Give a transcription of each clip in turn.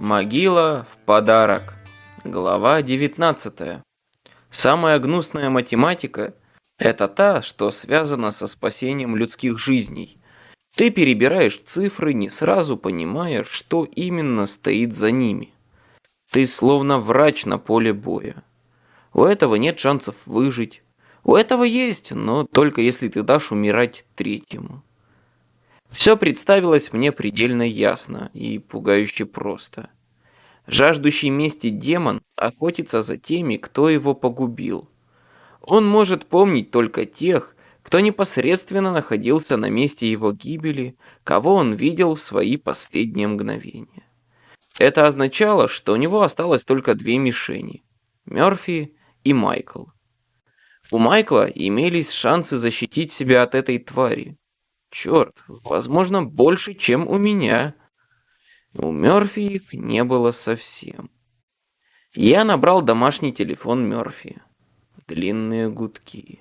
Могила в подарок. Глава 19. Самая гнусная математика – это та, что связана со спасением людских жизней. Ты перебираешь цифры, не сразу понимая, что именно стоит за ними. Ты словно врач на поле боя. У этого нет шансов выжить. У этого есть, но только если ты дашь умирать третьему. Все представилось мне предельно ясно и пугающе просто. Жаждущий мести демон охотится за теми, кто его погубил. Он может помнить только тех, кто непосредственно находился на месте его гибели, кого он видел в свои последние мгновения. Это означало, что у него осталось только две мишени – Мёрфи и Майкл. У Майкла имелись шансы защитить себя от этой твари, Черт, возможно, больше, чем у меня. У Мёрфи их не было совсем. Я набрал домашний телефон Мёрфи. Длинные гудки.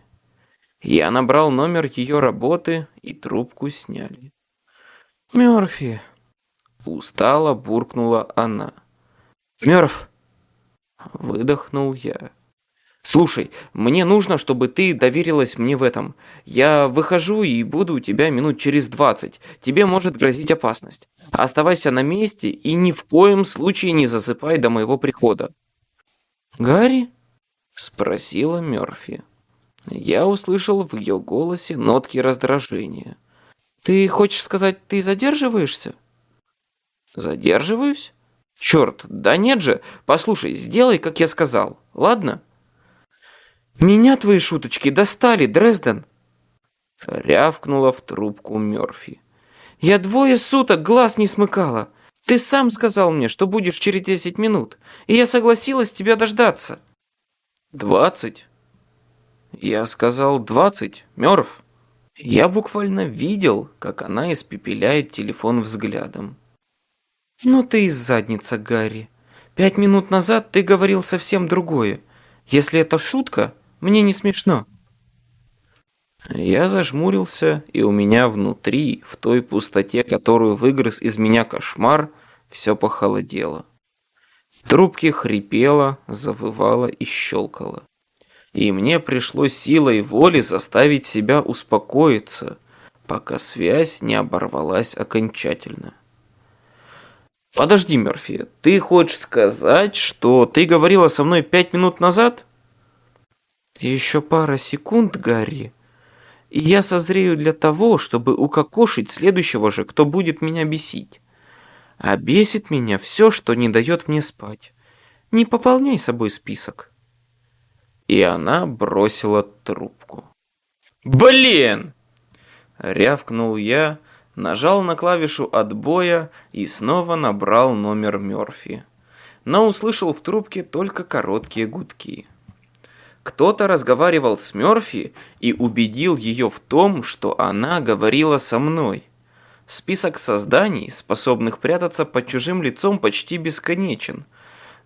Я набрал номер ее работы, и трубку сняли. «Мёрфи!» Устало буркнула она. «Мёрф!» Выдохнул я. Слушай, мне нужно, чтобы ты доверилась мне в этом. Я выхожу и буду у тебя минут через двадцать. Тебе может грозить опасность. Оставайся на месте и ни в коем случае не засыпай до моего прихода. Гарри? Спросила Мёрфи. Я услышал в ее голосе нотки раздражения. Ты хочешь сказать, ты задерживаешься? Задерживаюсь? Черт, да нет же. Послушай, сделай, как я сказал. Ладно? «Меня твои шуточки достали, Дрезден!» Рявкнула в трубку Мёрфи. «Я двое суток глаз не смыкала. Ты сам сказал мне, что будешь через десять минут, и я согласилась тебя дождаться». «Двадцать?» Я сказал двадцать, Мёрф. Я буквально видел, как она испепеляет телефон взглядом. «Ну ты из задница, Гарри. Пять минут назад ты говорил совсем другое. Если это шутка, мне не смешно». Я зажмурился, и у меня внутри, в той пустоте, которую выгрыз из меня кошмар, все похолодело. В трубке хрипело, завывало и щелкало. И мне пришлось силой воли заставить себя успокоиться, пока связь не оборвалась окончательно. «Подожди, Мерфи, ты хочешь сказать, что ты говорила со мной пять минут назад?» Еще пара секунд, Гарри, и я созрею для того, чтобы укокошить следующего же, кто будет меня бесить. А бесит меня все, что не дает мне спать. Не пополняй собой список. И она бросила трубку. «Блин!» Рявкнул я, нажал на клавишу отбоя и снова набрал номер Мёрфи. Но услышал в трубке только короткие гудки. Кто-то разговаривал с Мёрфи и убедил ее в том, что она говорила со мной. Список созданий, способных прятаться под чужим лицом, почти бесконечен.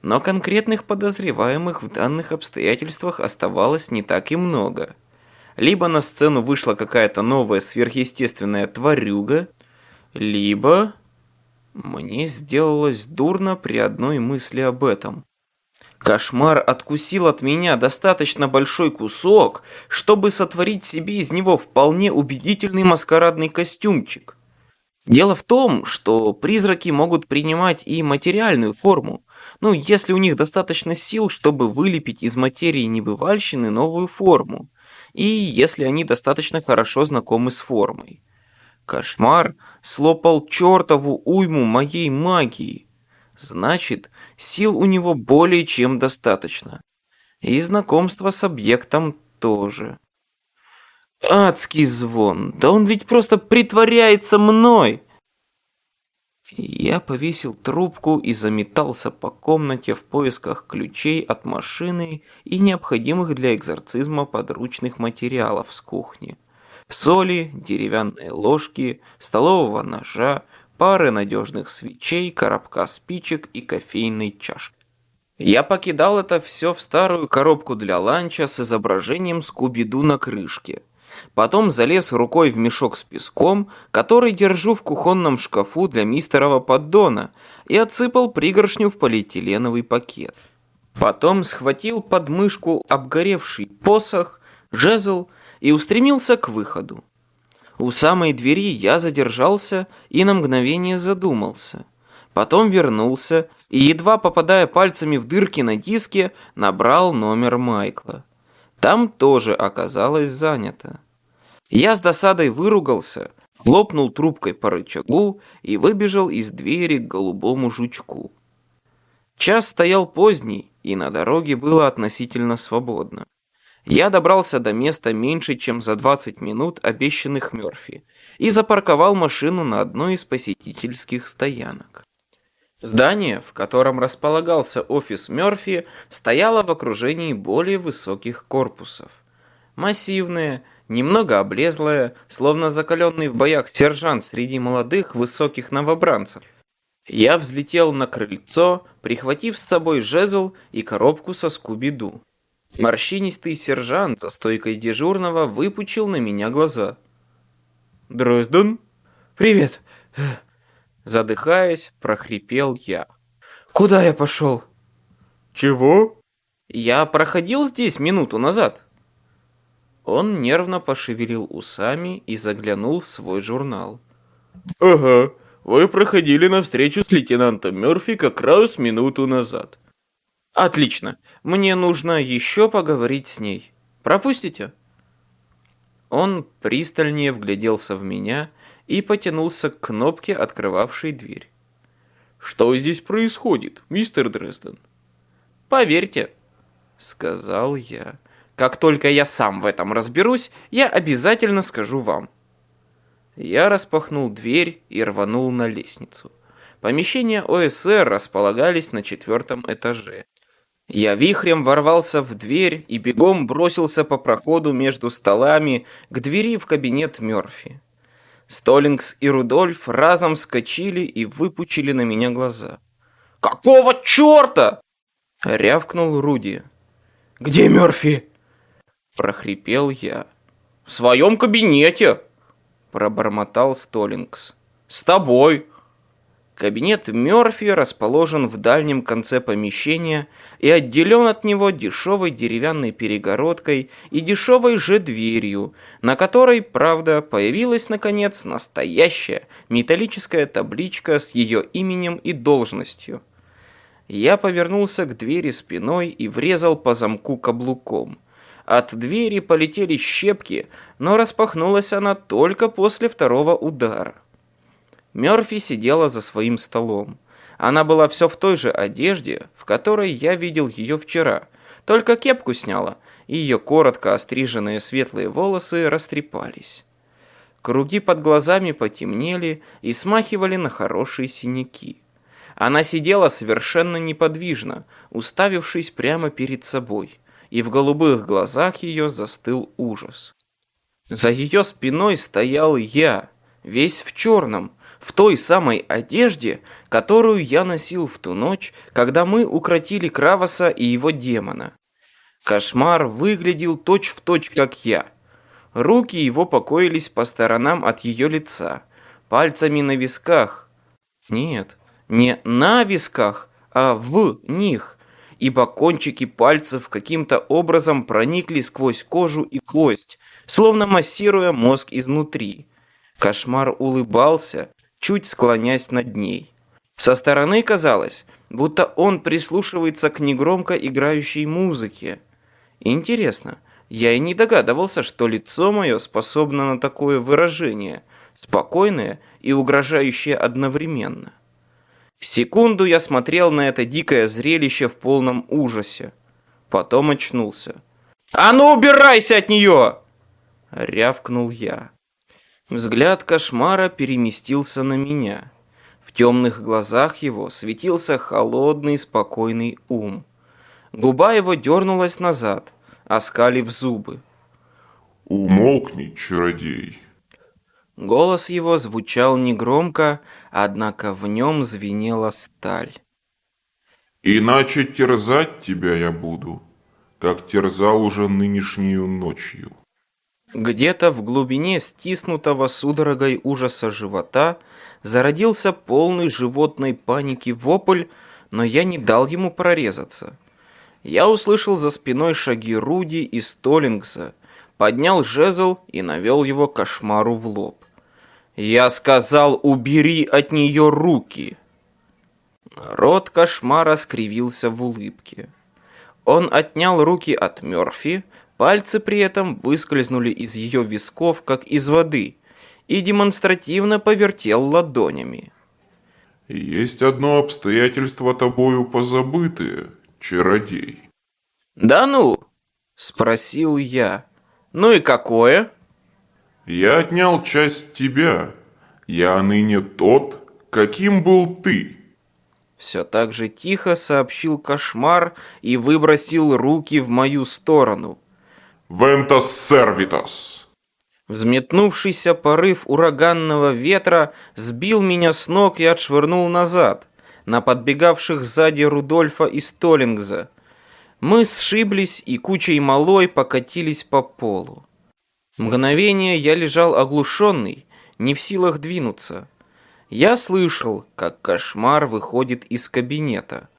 Но конкретных подозреваемых в данных обстоятельствах оставалось не так и много. Либо на сцену вышла какая-то новая сверхъестественная тварюга, либо... Мне сделалось дурно при одной мысли об этом. Кошмар откусил от меня достаточно большой кусок, чтобы сотворить себе из него вполне убедительный маскарадный костюмчик. Дело в том, что призраки могут принимать и материальную форму, ну, если у них достаточно сил, чтобы вылепить из материи небывальщины новую форму, и если они достаточно хорошо знакомы с формой. Кошмар слопал чертову уйму моей магии. Значит, сил у него более чем достаточно. И знакомство с объектом тоже. Адский звон, да он ведь просто притворяется мной. Я повесил трубку и заметался по комнате в поисках ключей от машины и необходимых для экзорцизма подручных материалов с кухни. Соли, деревянные ложки, столового ножа, пары надежных свечей, коробка спичек и кофейной чашки. Я покидал это все в старую коробку для ланча с изображением Скуби-Ду на крышке. Потом залез рукой в мешок с песком, который держу в кухонном шкафу для мистерова поддона, и отсыпал пригоршню в полиэтиленовый пакет. Потом схватил под мышку обгоревший посох, жезл и устремился к выходу. У самой двери я задержался и на мгновение задумался. Потом вернулся и, едва попадая пальцами в дырки на диске, набрал номер Майкла. Там тоже оказалось занято. Я с досадой выругался, хлопнул трубкой по рычагу и выбежал из двери к голубому жучку. Час стоял поздний, и на дороге было относительно свободно. Я добрался до места меньше, чем за 20 минут обещанных Мёрфи и запарковал машину на одной из посетительских стоянок. Здание, в котором располагался офис Мёрфи, стояло в окружении более высоких корпусов. Массивное, немного облезлое, словно закаленный в боях сержант среди молодых высоких новобранцев. Я взлетел на крыльцо, прихватив с собой жезл и коробку со скуби-ду. Морщинистый сержант за стойкой дежурного выпучил на меня глаза. «Дрозден?» «Привет!» Задыхаясь, прохрипел я. «Куда я пошел?» «Чего?» «Я проходил здесь минуту назад». Он нервно пошевелил усами и заглянул в свой журнал. «Ага, вы проходили на встречу с лейтенантом Мёрфи как раз минуту назад». «Отлично. Мне нужно еще поговорить с ней. Пропустите?» Он пристальнее вгляделся в меня и потянулся к кнопке, открывавшей дверь. «Что здесь происходит, мистер Дрезден?» «Поверьте», — сказал я. «Как только я сам в этом разберусь, я обязательно скажу вам». Я распахнул дверь и рванул на лестницу. Помещения ОСР располагались на четвертом этаже. Я вихрем ворвался в дверь и бегом бросился по проходу между столами к двери в кабинет Мёрфи. Столлингс и Рудольф разом вскочили и выпучили на меня глаза. «Какого черта?» — рявкнул Руди. «Где Мёрфи?» — прохрипел я. «В своем кабинете!» — пробормотал Столлингс. «С тобой!» Кабинет Мёрфи расположен в дальнем конце помещения и отделен от него дешевой деревянной перегородкой и дешевой же дверью, на которой, правда, появилась, наконец, настоящая металлическая табличка с ее именем и должностью. Я повернулся к двери спиной и врезал по замку каблуком. От двери полетели щепки, но распахнулась она только после второго удара. Мёрфи сидела за своим столом. Она была все в той же одежде, в которой я видел ее вчера, только кепку сняла, и ее коротко остриженные светлые волосы растрепались. Круги под глазами потемнели и смахивали на хорошие синяки. Она сидела совершенно неподвижно, уставившись прямо перед собой, и в голубых глазах ее застыл ужас. За ее спиной стоял я, весь в черном, в той самой одежде, которую я носил в ту ночь, когда мы укротили Кравоса и его демона. Кошмар выглядел точь-в-точь, точь, как я. Руки его покоились по сторонам от ее лица, пальцами на висках. Нет, не на висках, а в них, ибо кончики пальцев каким-то образом проникли сквозь кожу и кость, словно массируя мозг изнутри. Кошмар улыбался, чуть склонясь над ней. Со стороны казалось, будто он прислушивается к негромко играющей музыке. Интересно, я и не догадывался, что лицо мое способно на такое выражение, спокойное и угрожающее одновременно. Секунду я смотрел на это дикое зрелище в полном ужасе. Потом очнулся. «А ну убирайся от нее!» Рявкнул я. Взгляд кошмара переместился на меня. В темных глазах его светился холодный спокойный ум. Губа его дернулась назад, оскалив зубы. «Умолкни, чародей!» Голос его звучал негромко, однако в нем звенела сталь. «Иначе терзать тебя я буду, как терзал уже нынешнюю ночью». Где-то в глубине стиснутого судорогой ужаса живота зародился полный животной паники вопль, но я не дал ему прорезаться. Я услышал за спиной шаги Руди и Столлингса, поднял жезл и навел его кошмару в лоб. «Я сказал, убери от нее руки!» Рот кошмара скривился в улыбке. Он отнял руки от Мёрфи, пальцы при этом выскользнули из ее висков, как из воды, и демонстративно повертел ладонями. Есть одно обстоятельство тобою позабытое, чародей. «Да ну?» – спросил я. «Ну и какое?» Я отнял часть тебя. Я ныне тот, каким был ты. Все так же тихо сообщил кошмар и выбросил руки в мою сторону. Вентас сервитас. Взметнувшийся порыв ураганного ветра сбил меня с ног и отшвырнул назад, на подбегавших сзади Рудольфа и Столлингза. Мы сшиблись и кучей малой покатились по полу. Мгновение я лежал оглушенный, не в силах двинуться. Я слышал, как кошмар выходит из кабинета.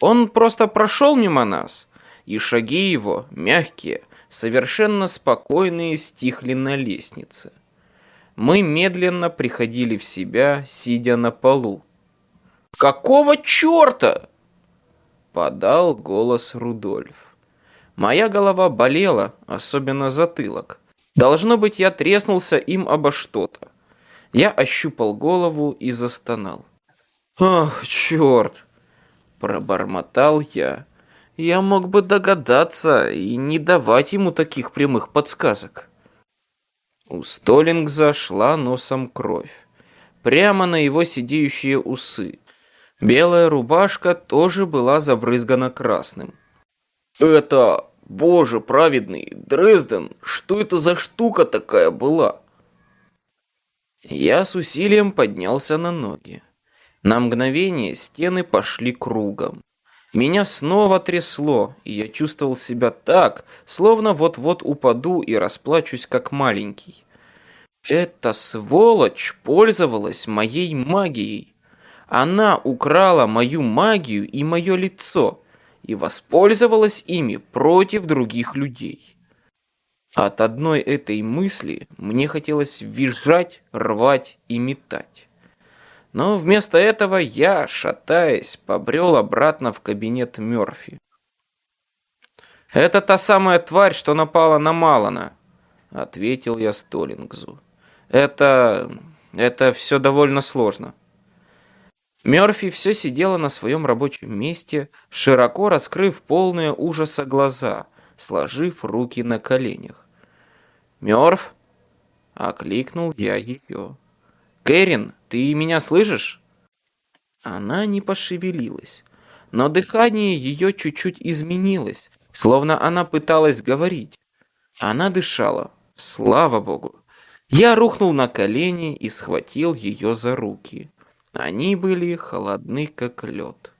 Он просто прошел мимо нас, и шаги его, мягкие, совершенно спокойные, стихли на лестнице. Мы медленно приходили в себя, сидя на полу. «Какого черта?» Подал голос Рудольф. Моя голова болела, особенно затылок. Должно быть, я треснулся им обо что-то. Я ощупал голову и застонал. «Ах, черт!» Пробормотал я. Я мог бы догадаться и не давать ему таких прямых подсказок. У Столлингза шла носом кровь. Прямо на его сидеющие усы. Белая рубашка тоже была забрызгана красным. «Это, боже праведный, Дрезден, что это за штука такая была?» Я с усилием поднялся на ноги. На мгновение стены пошли кругом. Меня снова трясло, и я чувствовал себя так, словно вот-вот упаду и расплачусь как маленький. Эта сволочь пользовалась моей магией. Она украла мою магию и мое лицо и воспользовалась ими против других людей. От одной этой мысли мне хотелось визжать, рвать и метать. Но вместо этого я, шатаясь, побрел обратно в кабинет Мёрфи. «Это та самая тварь, что напала на Малана», — ответил я Столингзу. «Это... это все довольно сложно». Мёрфи все сидела на своем рабочем месте, широко раскрыв полные ужаса глаза, сложив руки на коленях. «Мёрф?» — окликнул я ее. «Кэрин, ты меня слышишь?» Она не пошевелилась, но дыхание ее чуть-чуть изменилось, словно она пыталась говорить. Она дышала, слава богу. Я рухнул на колени и схватил ее за руки. Они были холодны, как лед.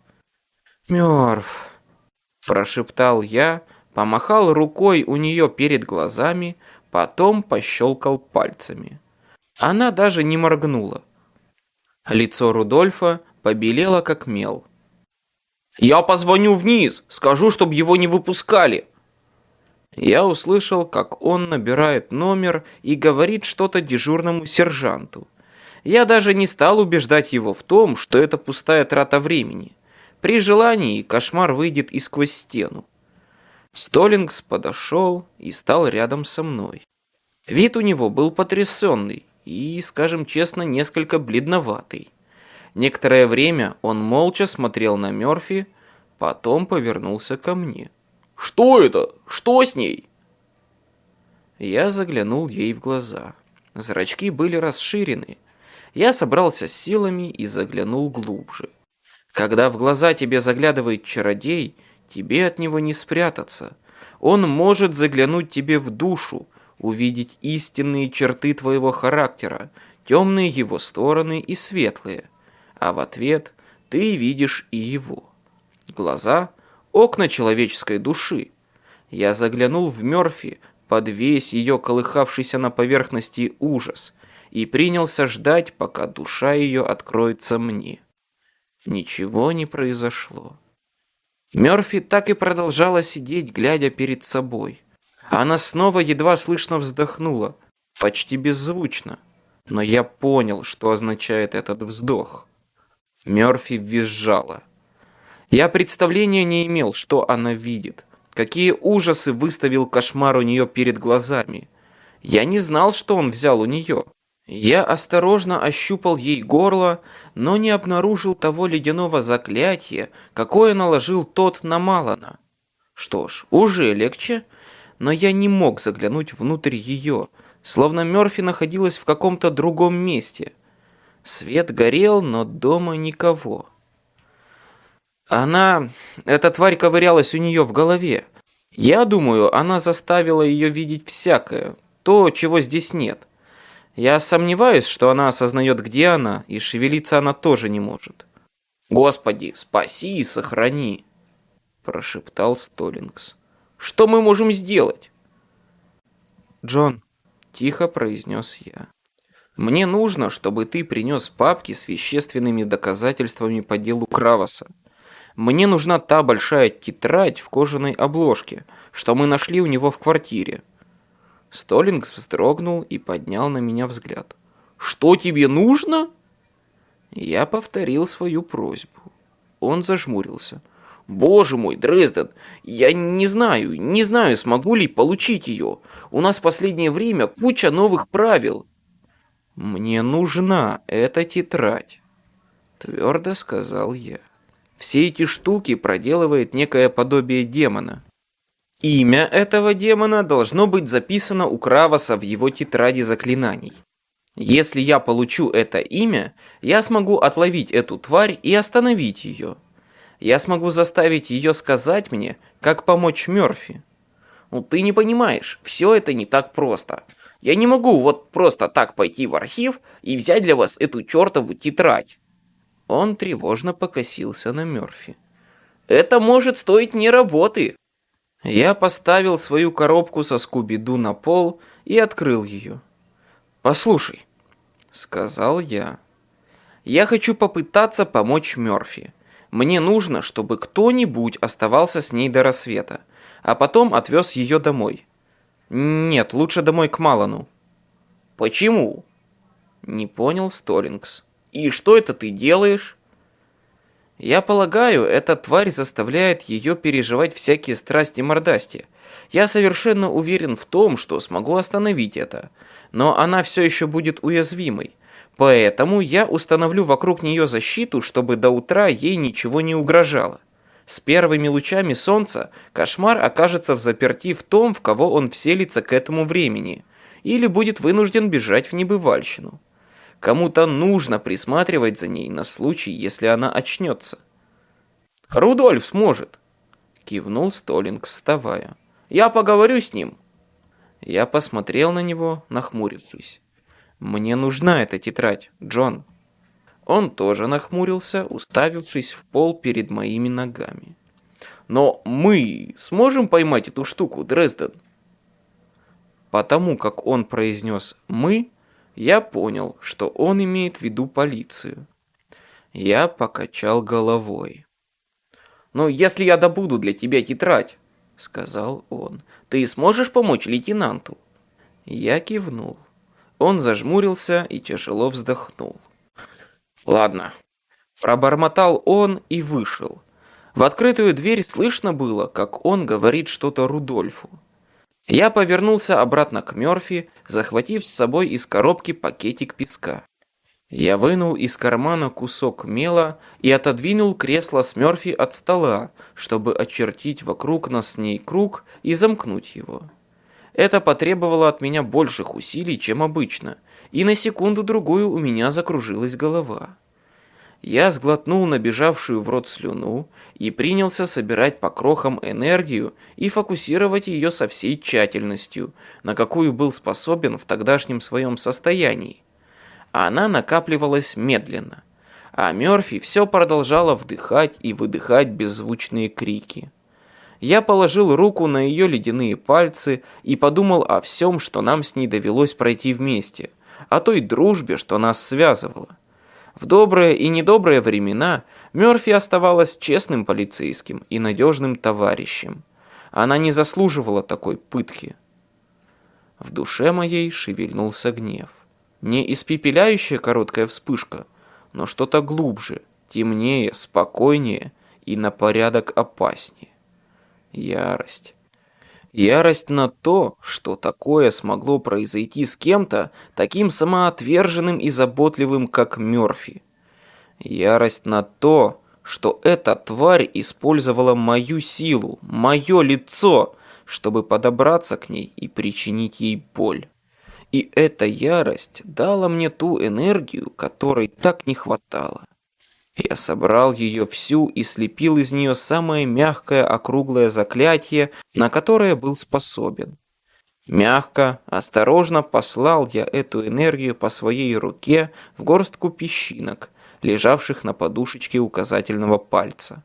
«Мёрф!» – прошептал я, помахал рукой у нее перед глазами, Потом пощелкал пальцами. Она даже не моргнула. Лицо Рудольфа побелело как мел. «Я позвоню вниз, скажу, чтобы его не выпускали!» Я услышал, как он набирает номер и говорит что-то дежурному сержанту. Я даже не стал убеждать его в том, что это пустая трата времени. При желании кошмар выйдет и сквозь стену. Столлингс подошел и стал рядом со мной. Вид у него был потрясенный и, скажем честно, несколько бледноватый. Некоторое время он молча смотрел на Мёрфи, потом повернулся ко мне. «Что это? Что с ней?» Я заглянул ей в глаза. Зрачки были расширены. Я собрался с силами и заглянул глубже. Когда в глаза тебе заглядывает чародей, тебе от него не спрятаться. Он может заглянуть тебе в душу, увидеть истинные черты твоего характера, темные его стороны и светлые. А в ответ ты видишь и его. Глаза — окна человеческой души. Я заглянул в Мёрфи, под весь ее колыхавшийся на поверхности ужас и принялся ждать, пока душа ее откроется мне. Ничего не произошло. Мёрфи так и продолжала сидеть, глядя перед собой. Она снова едва слышно вздохнула, почти беззвучно. Но я понял, что означает этот вздох. Мёрфи визжала. Я представления не имел, что она видит. Какие ужасы выставил кошмар у нее перед глазами. Я не знал, что он взял у нее. Я осторожно ощупал ей горло, но не обнаружил того ледяного заклятия, какое наложил тот на Малана. Что ж, уже легче, но я не мог заглянуть внутрь ее, словно Мёрфи находилась в каком-то другом месте. Свет горел, но дома никого. Она... Эта тварь ковырялась у нее в голове. Я думаю, она заставила ее видеть всякое, то, чего здесь нет. Я сомневаюсь, что она осознает, где она, и шевелиться она тоже не может. «Господи, спаси и сохрани!» – прошептал Столлингс. «Что мы можем сделать?» «Джон», – тихо произнес я, – «мне нужно, чтобы ты принес папки с вещественными доказательствами по делу Кравоса. Мне нужна та большая тетрадь в кожаной обложке, что мы нашли у него в квартире. Столлингс вздрогнул и поднял на меня взгляд. «Что тебе нужно?» Я повторил свою просьбу. Он зажмурился. «Боже мой, Дрезден, я не знаю, не знаю, смогу ли получить ее. У нас в последнее время куча новых правил». «Мне нужна эта тетрадь», — твердо сказал я. Все эти штуки проделывает некое подобие демона. Имя этого демона должно быть записано у Кравоса в его тетради заклинаний. Если я получу это имя, я смогу отловить эту тварь и остановить ее. Я смогу заставить ее сказать мне, как помочь Мёрфи. Ну ты не понимаешь, все это не так просто. Я не могу вот просто так пойти в архив и взять для вас эту чертову тетрадь. Он тревожно покосился на Мёрфи. «Это может стоить не работы!» Я поставил свою коробку со Скуби-Ду на пол и открыл ее. «Послушай», — сказал я, — «я хочу попытаться помочь Мёрфи. Мне нужно, чтобы кто-нибудь оставался с ней до рассвета, а потом отвез ее домой. Нет, лучше домой к Малану». «Почему?» Не понял Столлингс. И что это ты делаешь? Я полагаю, эта тварь заставляет ее переживать всякие страсти-мордасти. Я совершенно уверен в том, что смогу остановить это. Но она все еще будет уязвимой. Поэтому я установлю вокруг нее защиту, чтобы до утра ей ничего не угрожало. С первыми лучами солнца кошмар окажется в заперти в том, в кого он вселится к этому времени, или будет вынужден бежать в небывальщину. Кому-то нужно присматривать за ней на случай, если она очнется. «Рудольф сможет», — кивнул Столинг, вставая. «Я поговорю с ним». Я посмотрел на него, нахмурившись. «Мне нужна эта тетрадь, Джон». Он тоже нахмурился, уставившись в пол перед моими ногами. «Но мы сможем поймать эту штуку, Дрезден?» Потому как он произнес «мы», я понял, что он имеет в виду полицию. Я покачал головой. «Ну, если я добуду для тебя тетрадь», — сказал он, — «ты сможешь помочь лейтенанту?» Я кивнул. Он зажмурился и тяжело вздохнул. «Ладно». Пробормотал он и вышел. В открытую дверь слышно было, как он говорит что-то Рудольфу. Я повернулся обратно к Мёрфи, захватив с собой из коробки пакетик песка. Я вынул из кармана кусок мела и отодвинул кресло с Мёрфи от стола, чтобы очертить вокруг нас с ней круг и замкнуть его. Это потребовало от меня больших усилий, чем обычно, и на секунду-другую у меня закружилась голова. Я сглотнул набежавшую в рот слюну и принялся собирать по крохам энергию и фокусировать ее со всей тщательностью, на какую был способен в тогдашнем своем состоянии. Она накапливалась медленно, а Мёрфи все продолжала вдыхать и выдыхать беззвучные крики. Я положил руку на ее ледяные пальцы и подумал о всем, что нам с ней довелось пройти вместе, о той дружбе, что нас связывала. В добрые и недобрые времена Мёрфи оставалась честным полицейским и надежным товарищем. Она не заслуживала такой пытки. В душе моей шевельнулся гнев. Не испепеляющая короткая вспышка, но что-то глубже, темнее, спокойнее и на порядок опаснее. Ярость. Ярость на то, что такое смогло произойти с кем-то, таким самоотверженным и заботливым, как Мёрфи. Ярость на то, что эта тварь использовала мою силу, мое лицо, чтобы подобраться к ней и причинить ей боль. И эта ярость дала мне ту энергию, которой так не хватало. Я собрал ее всю и слепил из нее самое мягкое округлое заклятие, на которое был способен. Мягко, осторожно послал я эту энергию по своей руке в горстку песчинок, лежавших на подушечке указательного пальца.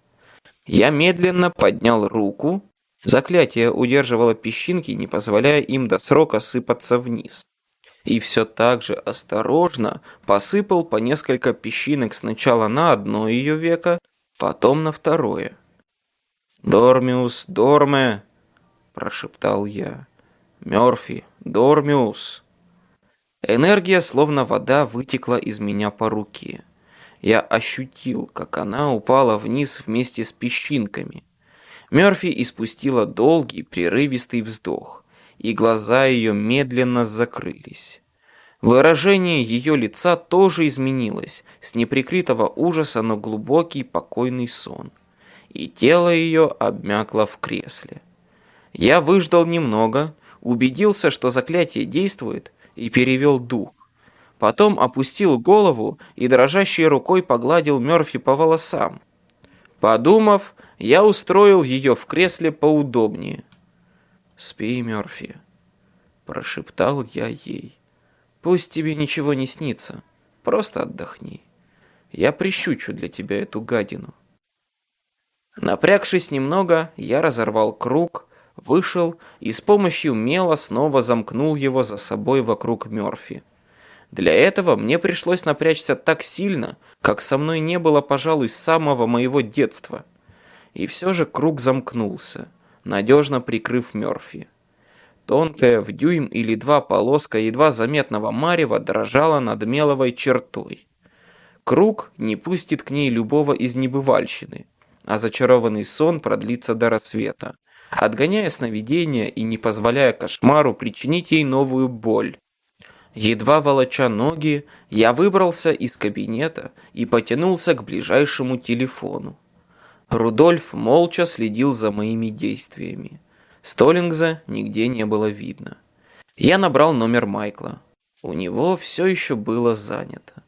Я медленно поднял руку, заклятие удерживало песчинки, не позволяя им до срока сыпаться вниз и все так же осторожно посыпал по несколько песчинок сначала на одно ее веко, потом на второе. «Дормиус, Дорме!» – прошептал я. «Мёрфи, Дормиус!» Энергия, словно вода, вытекла из меня по руке. Я ощутил, как она упала вниз вместе с песчинками. Мёрфи испустила долгий, прерывистый вздох и глаза ее медленно закрылись. Выражение ее лица тоже изменилось, с неприкрытого ужаса на глубокий покойный сон. И тело ее обмякло в кресле. Я выждал немного, убедился, что заклятие действует, и перевел дух. Потом опустил голову и дрожащей рукой погладил Мёрфи по волосам. Подумав, я устроил ее в кресле поудобнее. «Спи, Мёрфи», — прошептал я ей. «Пусть тебе ничего не снится, просто отдохни. Я прищучу для тебя эту гадину». Напрягшись немного, я разорвал круг, вышел и с помощью мела снова замкнул его за собой вокруг Мёрфи. Для этого мне пришлось напрячься так сильно, как со мной не было, пожалуй, с самого моего детства. И все же круг замкнулся надежно прикрыв Мёрфи. Тонкая в дюйм или два полоска едва заметного марева дрожала над меловой чертой. Круг не пустит к ней любого из небывальщины, а зачарованный сон продлится до рассвета, отгоняя сновидения и не позволяя кошмару причинить ей новую боль. Едва волоча ноги, я выбрался из кабинета и потянулся к ближайшему телефону. Рудольф молча следил за моими действиями. Столлингза нигде не было видно. Я набрал номер Майкла. У него все еще было занято.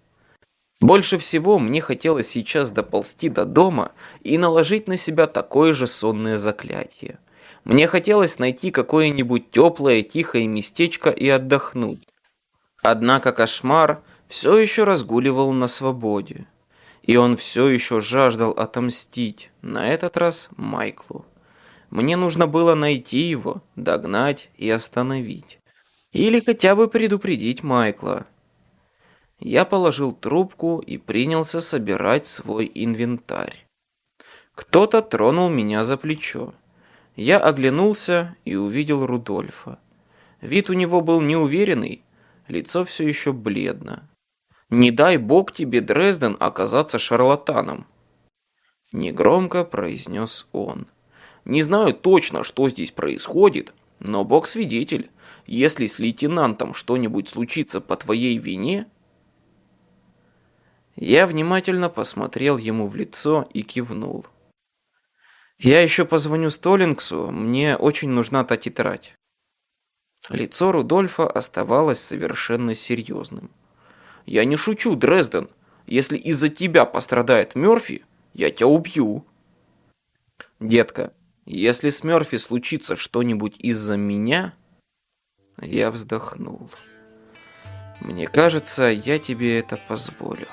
Больше всего мне хотелось сейчас доползти до дома и наложить на себя такое же сонное заклятие. Мне хотелось найти какое-нибудь теплое, тихое местечко и отдохнуть. Однако кошмар все еще разгуливал на свободе. И он все еще жаждал отомстить, на этот раз Майклу. Мне нужно было найти его, догнать и остановить. Или хотя бы предупредить Майкла. Я положил трубку и принялся собирать свой инвентарь. Кто-то тронул меня за плечо. Я оглянулся и увидел Рудольфа. Вид у него был неуверенный, лицо все еще бледно. Не дай бог тебе, Дрезден, оказаться шарлатаном. Негромко произнес он. Не знаю точно, что здесь происходит, но бог свидетель. Если с лейтенантом что-нибудь случится по твоей вине... Я внимательно посмотрел ему в лицо и кивнул. Я еще позвоню Столлингсу, мне очень нужна та тетрадь. Лицо Рудольфа оставалось совершенно серьезным. Я не шучу, Дрезден. Если из-за тебя пострадает Мёрфи, я тебя убью. Детка, если с Мёрфи случится что-нибудь из-за меня... Я вздохнул. Мне кажется, я тебе это позволю.